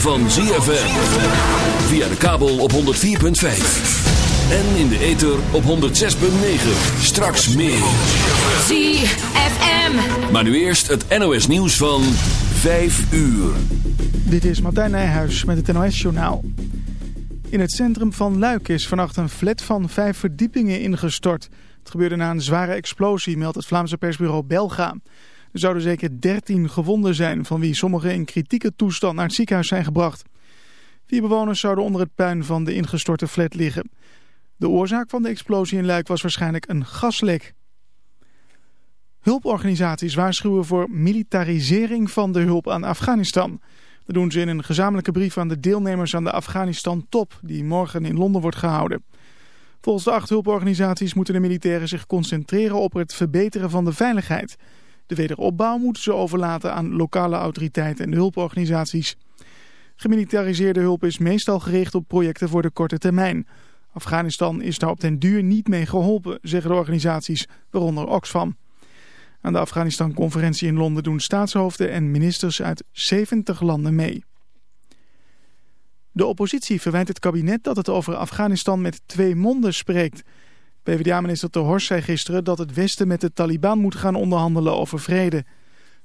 Van ZFM. Via de kabel op 104.5. En in de ether op 106.9. Straks meer. ZFM. Maar nu eerst het NOS nieuws van 5 uur. Dit is Martijn Nijhuis met het NOS-journaal. In het centrum van Luik is vannacht een flat van vijf verdiepingen ingestort. Het gebeurde na een zware explosie, meldt het Vlaamse persbureau Belga. Er zouden zeker 13 gewonden zijn, van wie sommigen in kritieke toestand naar het ziekenhuis zijn gebracht. Vier bewoners zouden onder het puin van de ingestorte flat liggen. De oorzaak van de explosie in Luik was waarschijnlijk een gaslek. Hulporganisaties waarschuwen voor militarisering van de hulp aan Afghanistan. Dat doen ze in een gezamenlijke brief aan de deelnemers aan de Afghanistan-top... die morgen in Londen wordt gehouden. Volgens de acht hulporganisaties moeten de militairen zich concentreren op het verbeteren van de veiligheid... De wederopbouw moeten ze overlaten aan lokale autoriteiten en hulporganisaties. Gemilitariseerde hulp is meestal gericht op projecten voor de korte termijn. Afghanistan is daar op den duur niet mee geholpen, zeggen de organisaties, waaronder Oxfam. Aan de Afghanistan-conferentie in Londen doen staatshoofden en ministers uit 70 landen mee. De oppositie verwijt het kabinet dat het over Afghanistan met twee monden spreekt... PvdA-minister Ter Horst zei gisteren dat het Westen met de Taliban moet gaan onderhandelen over vrede.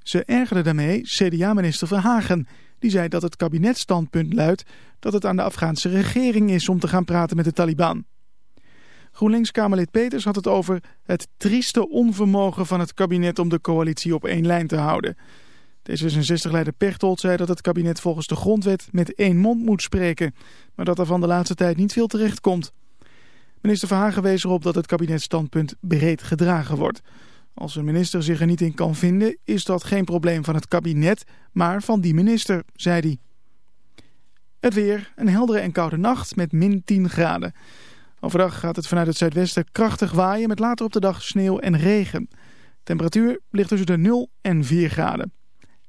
Ze ergerde daarmee CDA-minister Verhagen. Die zei dat het kabinetstandpunt luidt dat het aan de Afghaanse regering is om te gaan praten met de Taliban. GroenLinks-Kamerlid Peters had het over het trieste onvermogen van het kabinet om de coalitie op één lijn te houden. D66-leider Pechtold zei dat het kabinet volgens de grondwet met één mond moet spreken, maar dat er van de laatste tijd niet veel terecht komt. Minister Verhagen wees erop dat het kabinetstandpunt breed gedragen wordt. Als een minister zich er niet in kan vinden, is dat geen probleem van het kabinet, maar van die minister, zei hij. Het weer, een heldere en koude nacht met min 10 graden. Overdag gaat het vanuit het zuidwesten krachtig waaien met later op de dag sneeuw en regen. Temperatuur ligt tussen de 0 en 4 graden.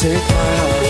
take my hand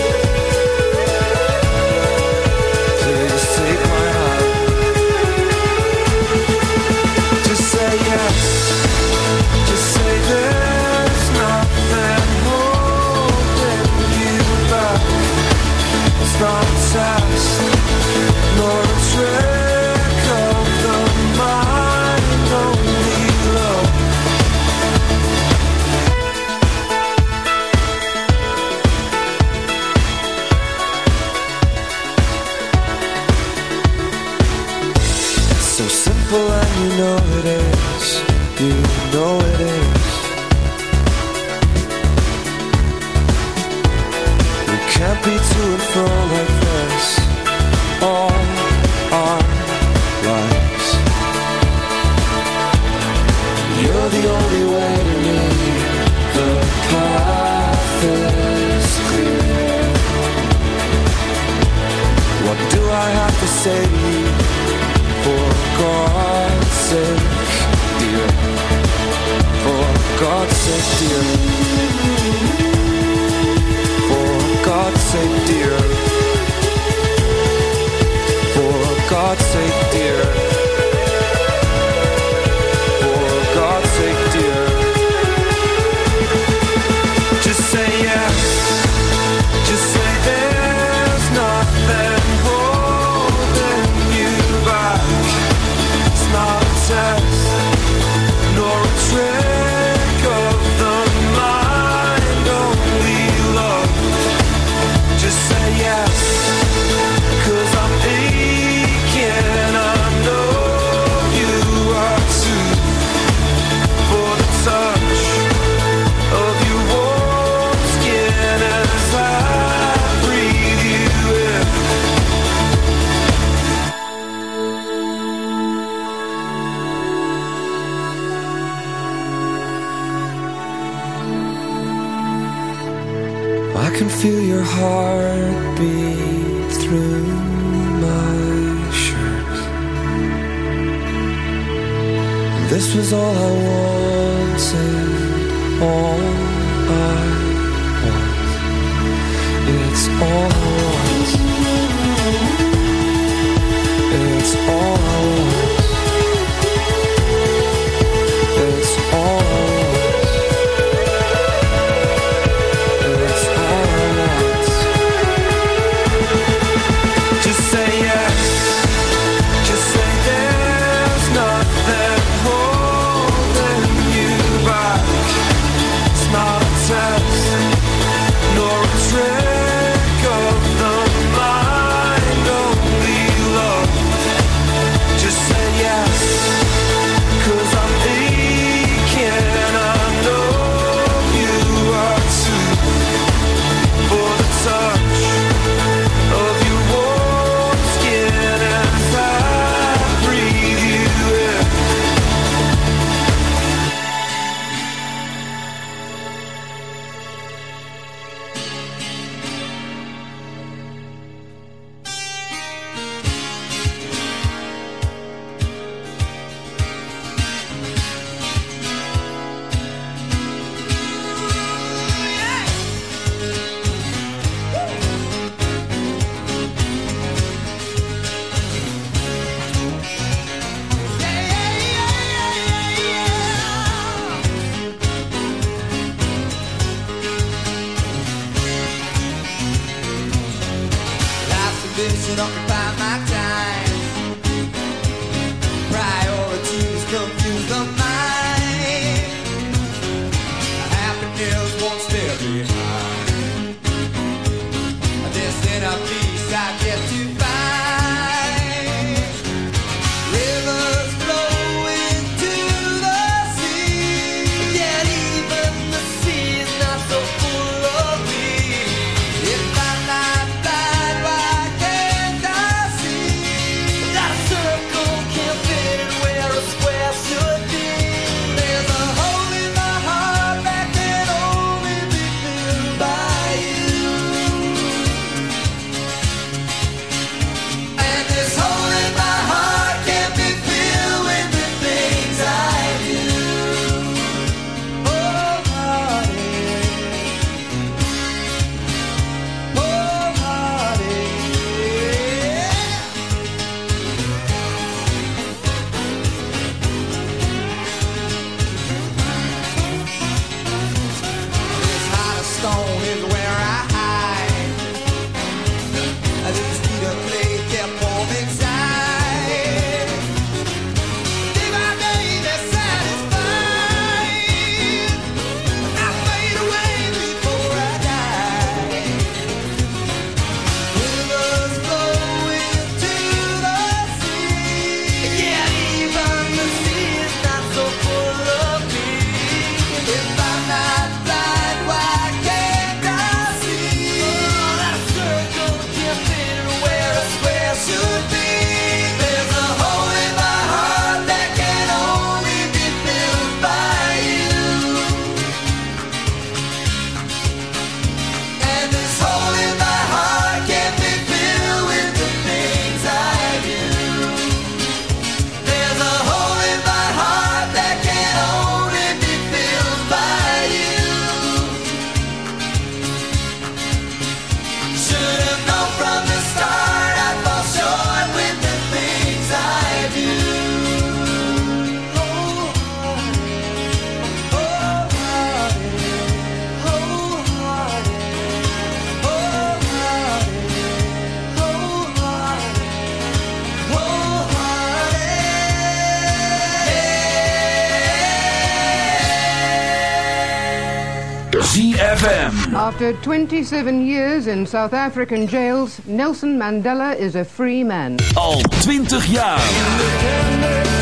After 27 years in South African jails, Nelson Mandela is a free man. Al 20 jaar.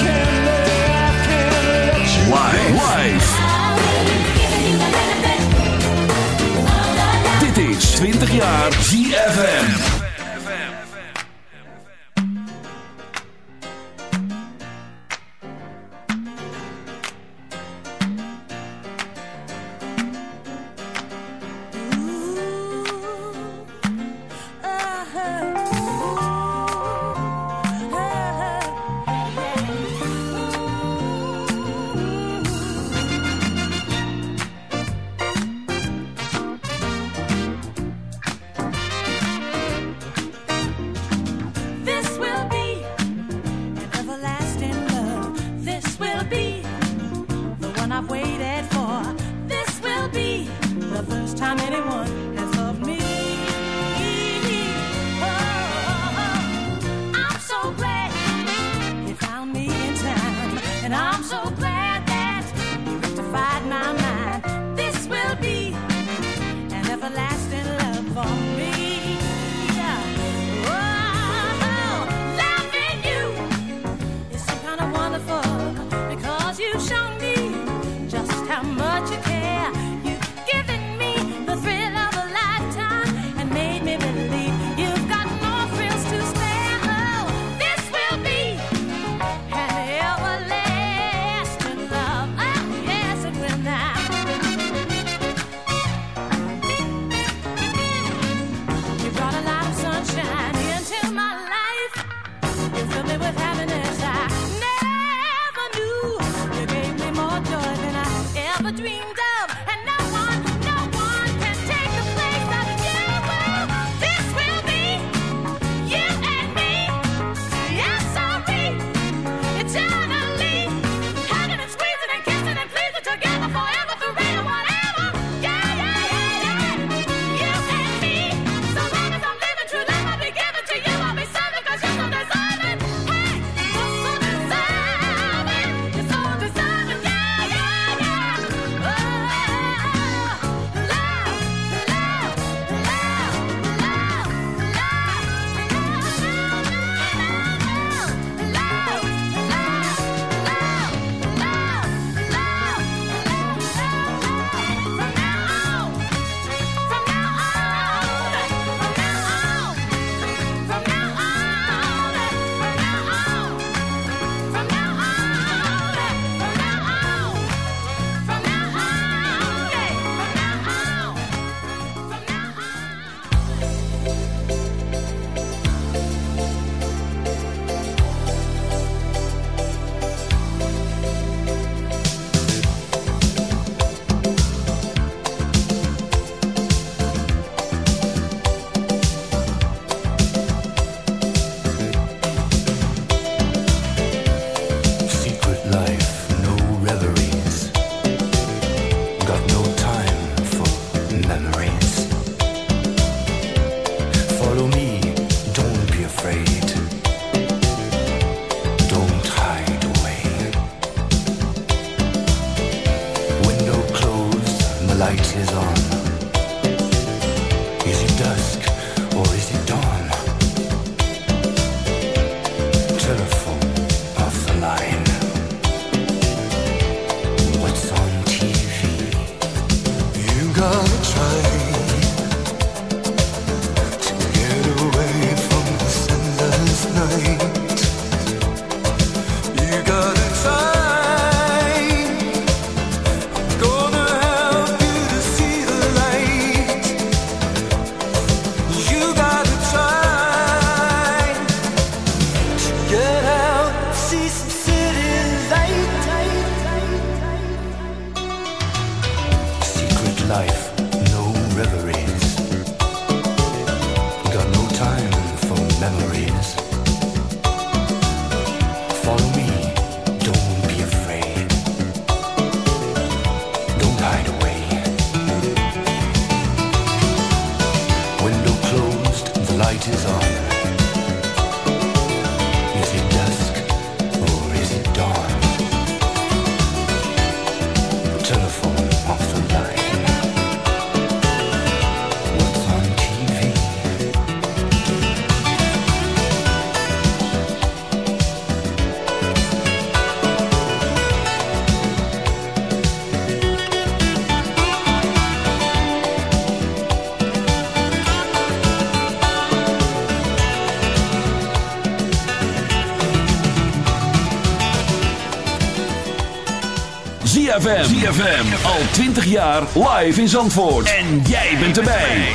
ZFM. ZFM. Al 20 jaar live in Zandvoort. En jij bent erbij.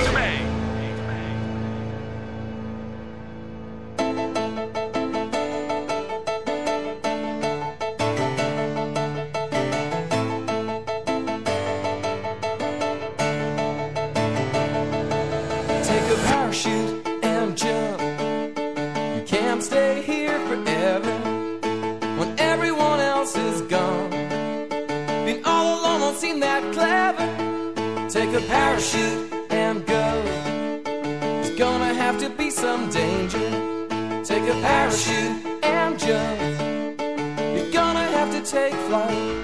Take a parachute a parachute and go. There's gonna have to be some danger. Take a parachute and jump. You're gonna have to take flight.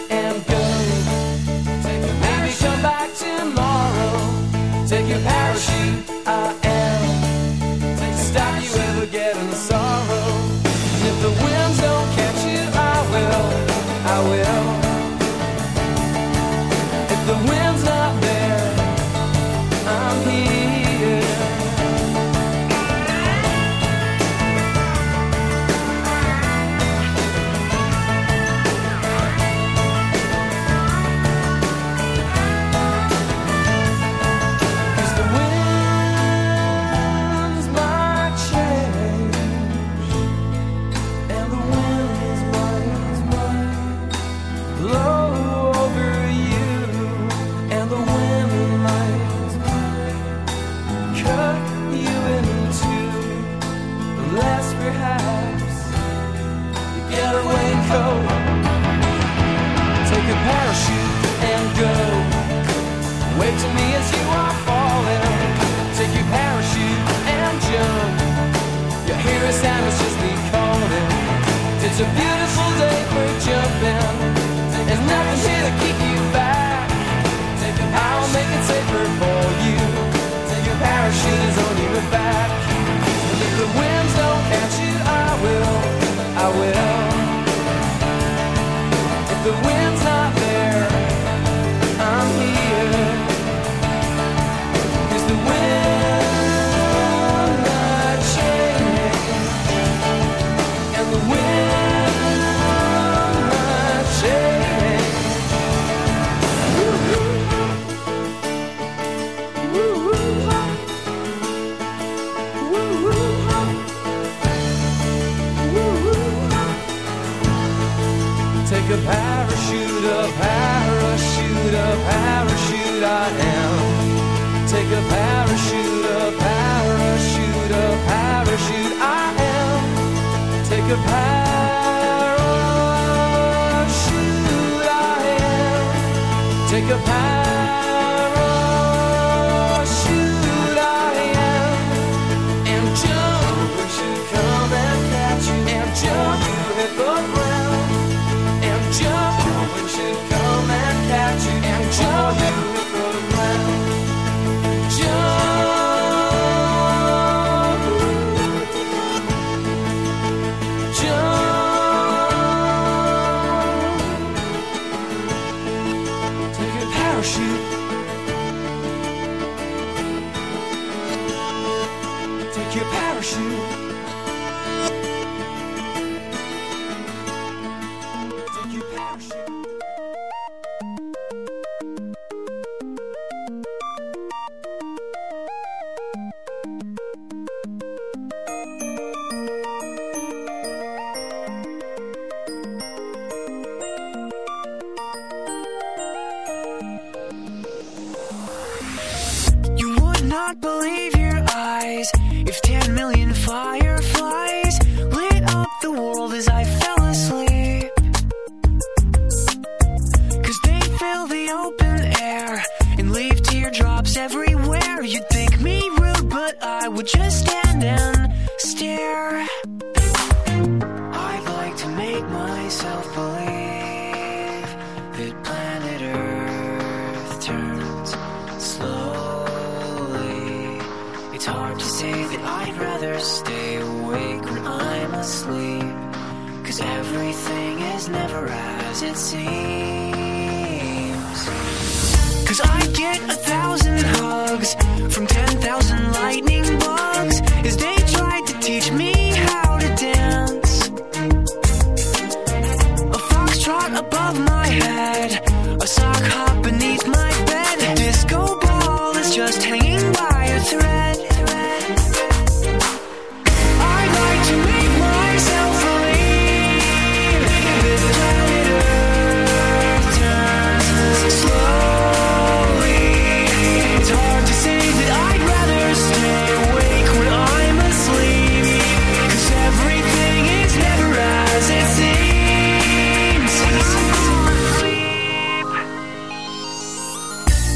Brasil.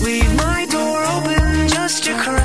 Leave my door open just to cry.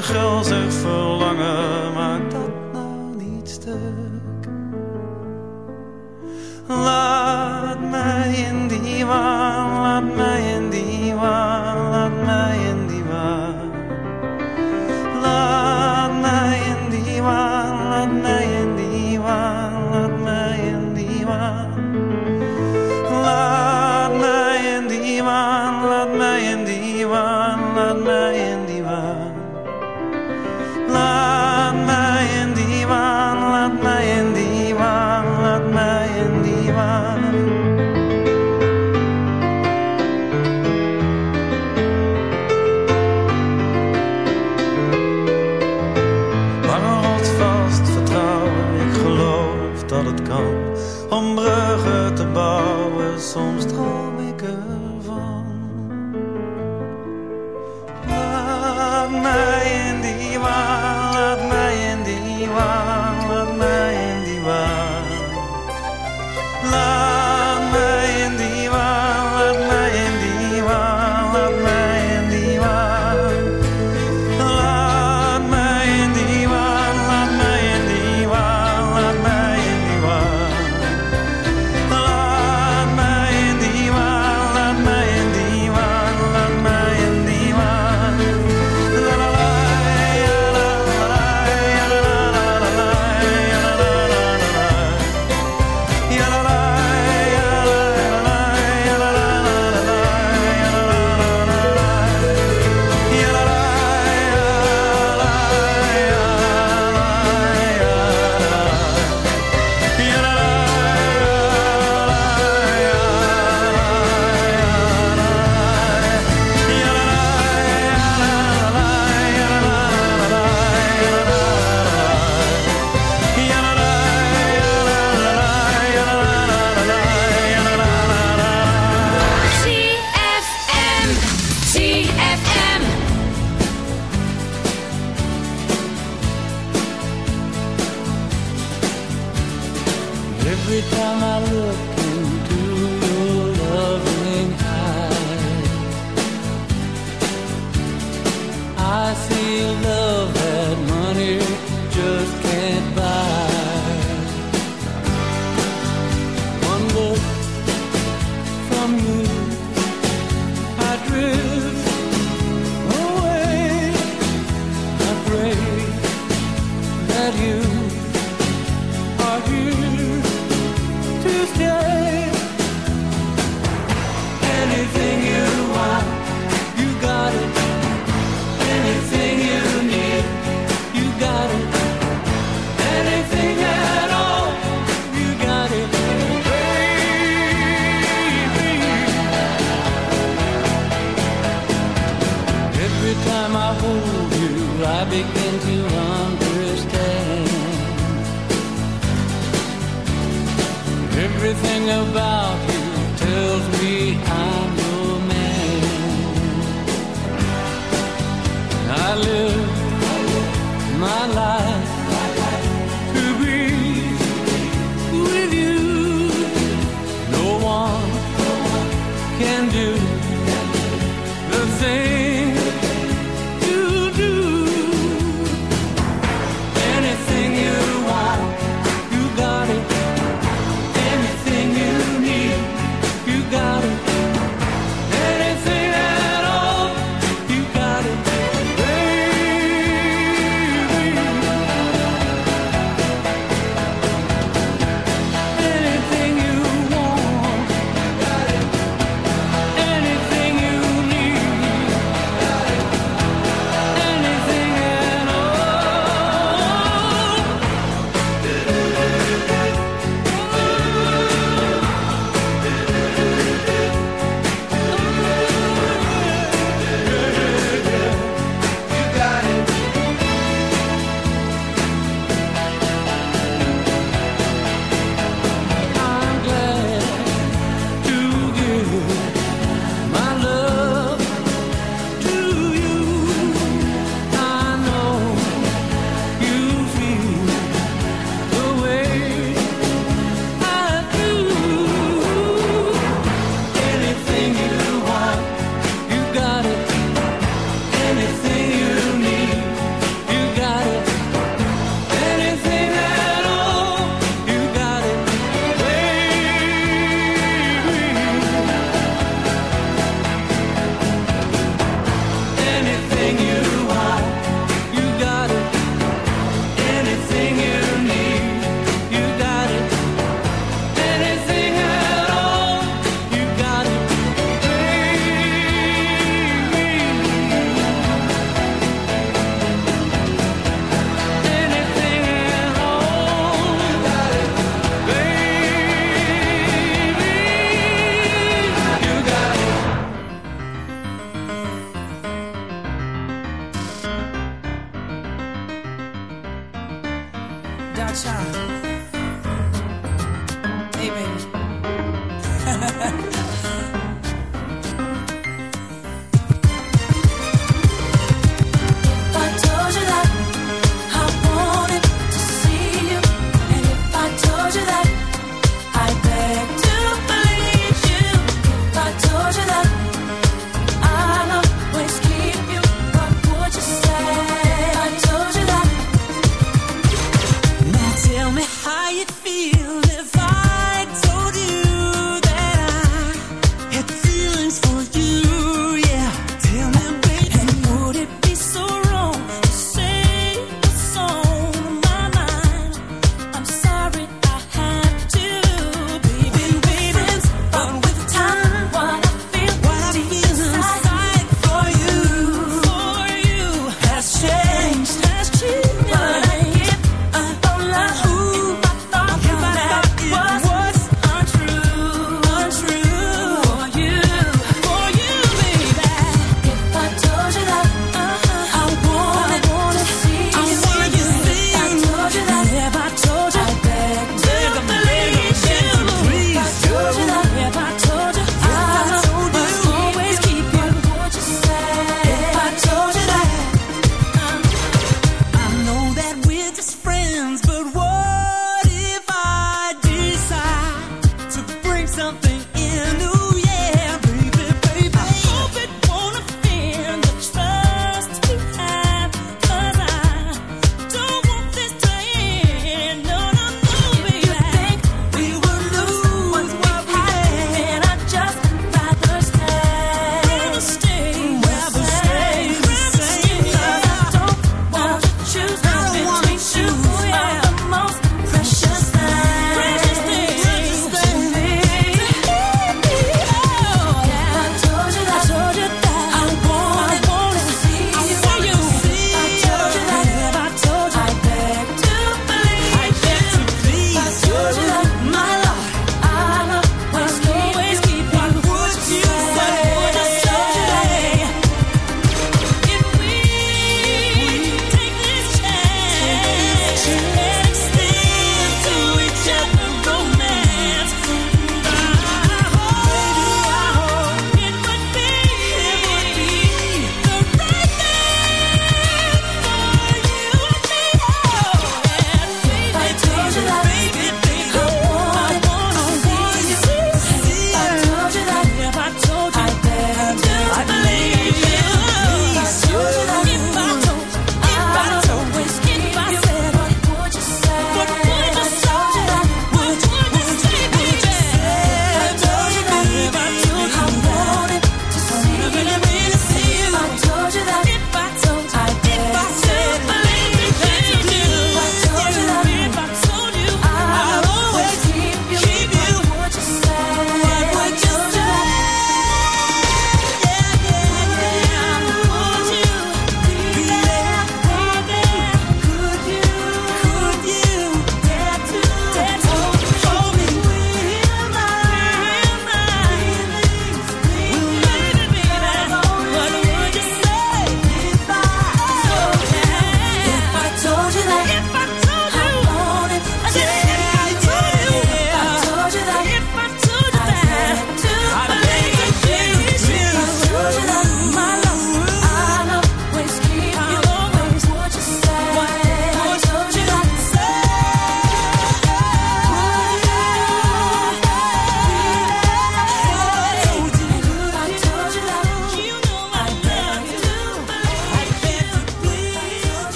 een gulzig verlangen maakt dat nou niet stuk. Laat mij in die waan, laat mij. Y'all try.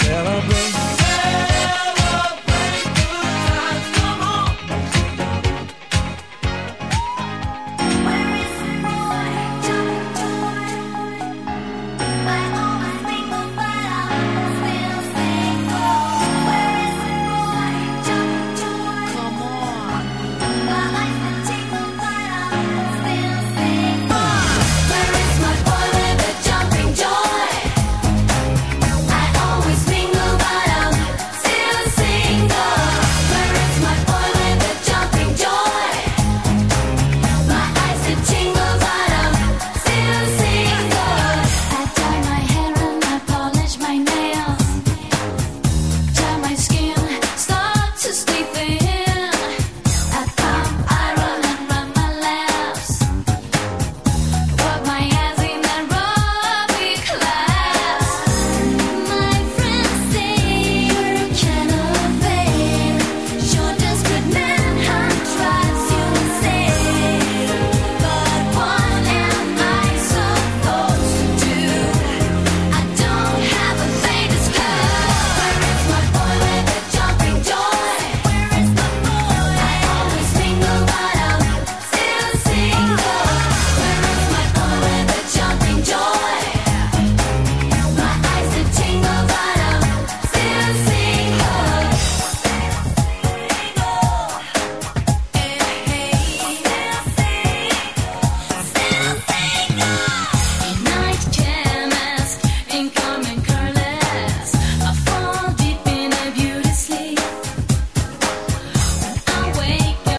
myself